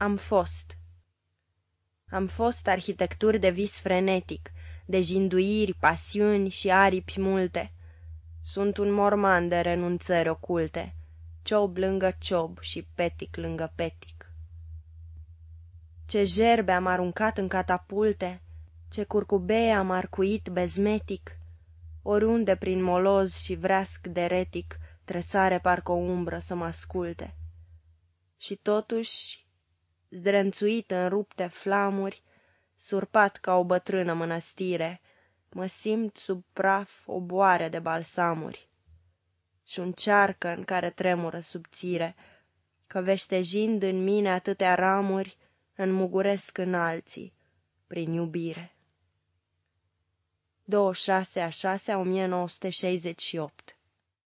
Am fost Am fost arhitecturi de vis frenetic, De jinduiri, pasiuni și aripi multe. Sunt un morman de renunțări oculte, Ciob lângă ciob și petic lângă petic. Ce gerbe am aruncat în catapulte, Ce curcubee am arcuit bezmetic, Oriunde prin moloz și vreasc de retic Tresare parcă o umbră să mă asculte. Și totuși zdrențuit în rupte flamuri, surpat ca o bătrână mănăstire, mă simt sub praf o boare de balsamuri și un cearcă în care tremură subțire, că veștejind în mine atâtea ramuri, înmuguresc în alții, prin iubire. 26 a 6 1968